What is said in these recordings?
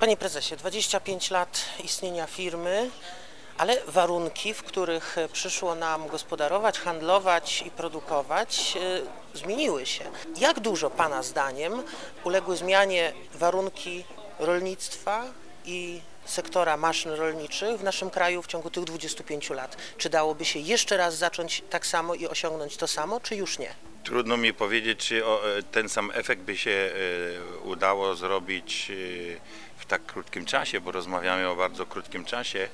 Panie prezesie, 25 lat istnienia firmy, ale warunki, w których przyszło nam gospodarować, handlować i produkować, e, zmieniły się. Jak dużo Pana zdaniem uległy zmianie warunki rolnictwa i sektora maszyn rolniczych w naszym kraju w ciągu tych 25 lat? Czy dałoby się jeszcze raz zacząć tak samo i osiągnąć to samo, czy już nie? Trudno mi powiedzieć, czy e, ten sam efekt by się e, udało zrobić e, w tak krótkim czasie, bo rozmawiamy o bardzo krótkim czasie,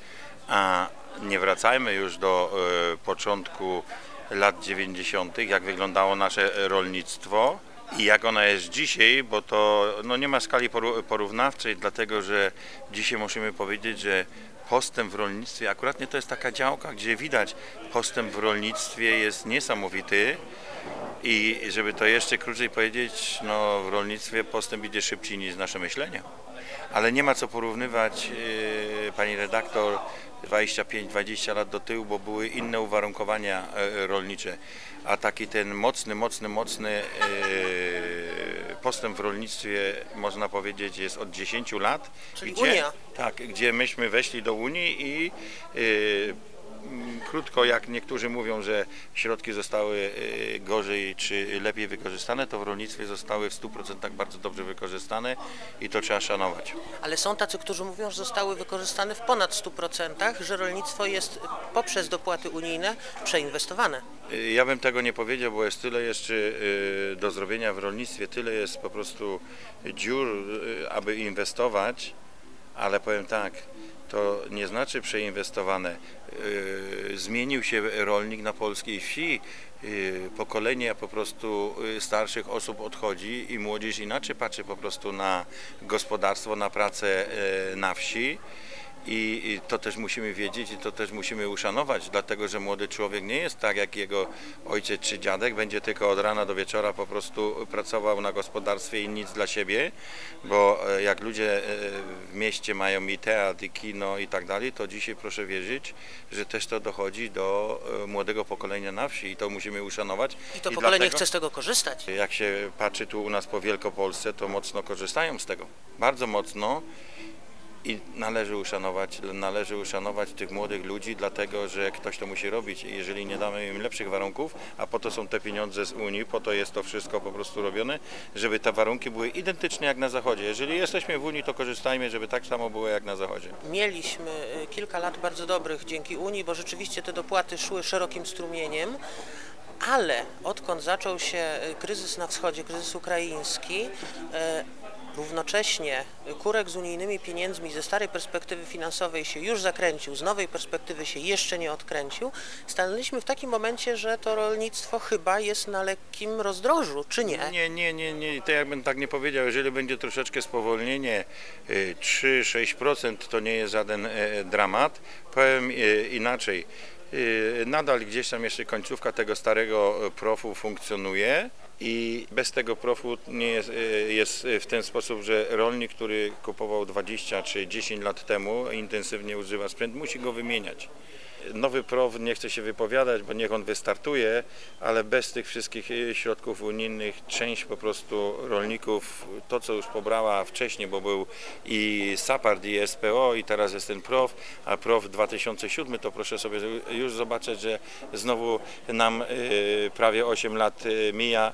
a nie wracajmy już do początku lat 90., jak wyglądało nasze rolnictwo i jak ona jest dzisiaj, bo to no, nie ma skali porównawczej, dlatego że dzisiaj musimy powiedzieć, że postęp w rolnictwie, akuratnie to jest taka działka, gdzie widać postęp w rolnictwie jest niesamowity. I żeby to jeszcze krócej powiedzieć, no w rolnictwie postęp idzie szybciej niż nasze myślenie. Ale nie ma co porównywać, yy, pani redaktor, 25-20 lat do tyłu, bo były inne uwarunkowania e, rolnicze. A taki ten mocny, mocny, mocny yy, postęp w rolnictwie, można powiedzieć, jest od 10 lat. Czyli gdzie, Unia. Tak, gdzie myśmy weszli do Unii i yy, Krótko, jak niektórzy mówią, że środki zostały y, gorzej czy lepiej wykorzystane, to w rolnictwie zostały w 100% bardzo dobrze wykorzystane i to trzeba szanować. Ale są tacy, którzy mówią, że zostały wykorzystane w ponad 100%, że rolnictwo jest poprzez dopłaty unijne przeinwestowane. Y, Ja bym tego nie powiedział, bo jest tyle jeszcze y, do zrobienia w rolnictwie, tyle jest po prostu dziur, aby inwestować, ale powiem tak, to nie znaczy przeinwestowane. Y, Zmienił się rolnik na polskiej wsi, y, pokolenie po prostu y, starszych osób odchodzi i młodzież inaczej patrzy po prostu na gospodarstwo, na pracę na wsi. I i to też musimy wiedzieć i to też musimy uszanować, dlatego że młody człowiek nie jest tak jak jego ojciec czy dziadek, będzie tylko od rana do wieczora po prostu pracował na gospodarstwie i nic dla siebie, bo e, jak ludzie e, w mieście mają i teatr, i kino i tak dalej, to dzisiaj proszę wierzyć, że też to dochodzi do e, młodego pokolenia na wsi i to musimy uszanować. I to pokolenie dlatego- chce z tego korzystać. jak się patrzy tu u nas po Wielkopolsce, to mocno korzystają z tego. Bardzo mocno. I należy uszanować, należy uszanować tych młodych ludzi, dlatego że ktoś to musi robić. I jeżeli nie damy im lepszych warunków, a po to są te pieniądze z Unii, po to jest to wszystko po prostu robione, żeby te warunki były identyczne jak na Zachodzie. Jeżeli jesteśmy w Unii, to korzystajmy, żeby tak samo było jak na Zachodzie. Mieliśmy y, kilka lat bardzo dobrych dzięki Unii, bo rzeczywiście te dopłaty szły szerokim strumieniem. Ale odkąd zaczął się y, kryzys na wschodzie, kryzys ukraiński, y, równocześnie kurek z unijnymi pieniędzmi ze starej perspektywy finansowej się już zakręcił, z nowej perspektywy się jeszcze nie odkręcił, stanęliśmy w takim momencie, że to rolnictwo chyba jest na lekkim rozdrożu, czy nie? Nie, nie, nie, nie. To jakbym tak nie powiedział, jeżeli będzie troszeczkę spowolnienie y, 3-6% to nie jest żaden e, dramat. Powiem e, inaczej. Y, Nadal gdzieś tam jeszcze końcówka tego starego e, profu funkcjonuje i bez tego profu nie jest, e, jest w ten sposób, że rolnik, który kupował 20 czy 10 lat temu, intensywnie używa sprzęt, musi go wymieniać. Nowy PROW nie chce się wypowiadać, bo niech on wystartuje, ale bez tych wszystkich y, środków unijnych część po prostu rolników, to co już pobrała wcześniej, bo był i SAPARD i SPO i teraz jest ten PROW, a PROW 2007 to proszę sobie już zobaczyć, że znowu nam y, prawie 8 lat y, mija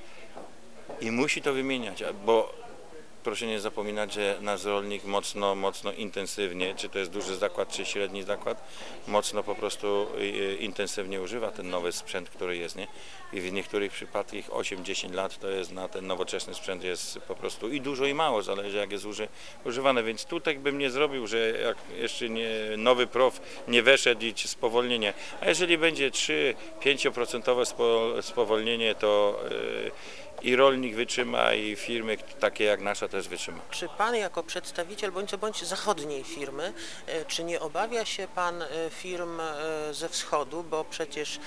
i musi to wymieniać, bo proszę nie zapominać, że nasz rolnik mocno, mocno intensywnie, czy to jest duży zakład, czy średni zakład, mocno po prostu y, intensywnie używa ten nowy sprzęt, który jest, nie? I w niektórych przypadkach 8-10 lat to jest na ten nowoczesny sprzęt jest po prostu i dużo i mało, zależy jak jest uży, używany, więc tutaj bym nie zrobił, że jak jeszcze nie, nowy prof nie weszedł i spowolnienie, a jeżeli będzie 3-5% spo, spowolnienie, to y, i rolnik wytrzyma i firmy takie jak nasza też wytrzyma. Czy pan jako przedstawiciel bądź co bądź zachodniej firmy, e, czy nie obawia się pan e, firm e, ze wschodu, bo przecież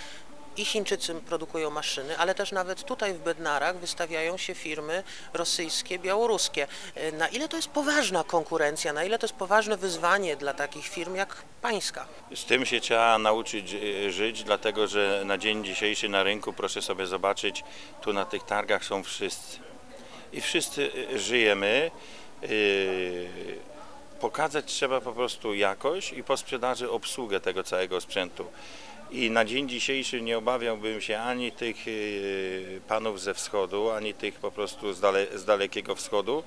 i Chińczycy produkują maszyny, ale też nawet tutaj w Bednarach wystawiają się firmy rosyjskie, białoruskie. E, Na ile to jest poważna konkurencja, na ile to jest poważne wyzwanie dla takich firm jak pańska? Z tym się trzeba nauczyć e, żyć, dlatego że na dzień dzisiejszy na rynku, proszę sobie zobaczyć, tu na tych targach są wszyscy. I wszyscy e, żyjemy. pokazać trzeba po prostu jakość i po sprzedaży obsługę tego całego sprzętu. I na dzień dzisiejszy nie obawiałbym się ani tych y, panów ze wschodu, ani tych po prostu z, dale, z dalekiego wschodu,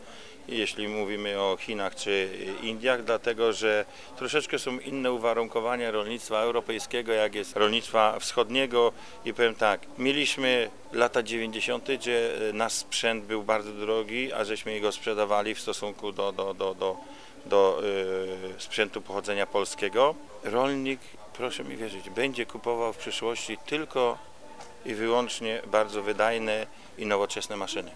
jeśli mówimy o Chinach czy Indiach, dlatego że troszeczkę są inne uwarunkowania rolnictwa europejskiego, jak jest rolnictwa wschodniego i powiem tak, mieliśmy lata 90., gdzie nasz sprzęt był bardzo drogi, a żeśmy jego sprzedawali w stosunku do, do, do, do, do y, sprzętu pochodzenia polskiego. Rolnik, proszę mi wierzyć, będzie kupował w przyszłości tylko i wyłącznie bardzo wydajne i nowoczesne maszyny.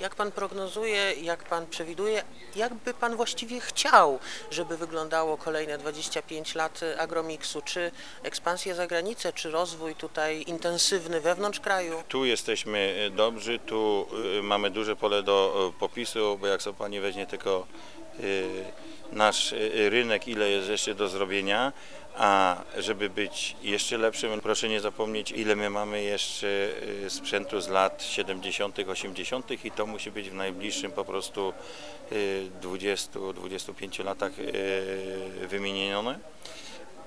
Jak pan prognozuje, jak pan przewiduje, jak by pan właściwie chciał, żeby wyglądało kolejne 25 lat agromiksu? Czy ekspansja za granicę, czy rozwój tutaj intensywny wewnątrz kraju? Tu jesteśmy dobrzy, tu y, mamy duże pole do y, popisu, bo jak sobie Pani weźmie tylko y, nasz y, rynek, ile jest jeszcze do zrobienia, a żeby być jeszcze lepszym, proszę nie zapomnieć, ile my mamy jeszcze y, sprzętu z lat 70., 80. i to musi być w najbliższym po prostu y, 20-25 latach y, wymienione.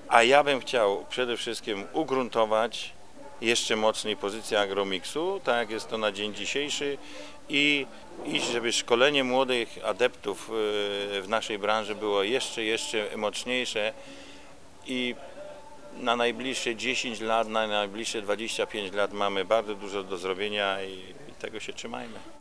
A ja bym chciał przede wszystkim ugruntować jeszcze mocniej pozycję agromiksu, tak jak jest to na dzień dzisiejszy i, i żeby szkolenie młodych adeptów e, w naszej branży było jeszcze, jeszcze mocniejsze i na najbliższe 10 lat, na najbliższe 25 lat mamy bardzo dużo do zrobienia i tego się trzymajmy.